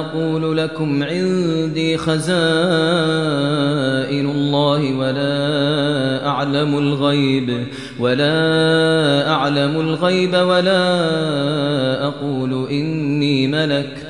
أقول لكم عندي خزائن الله ولا أعلم الغيب ولا أعلم الغيب ولا أقول إني ملك.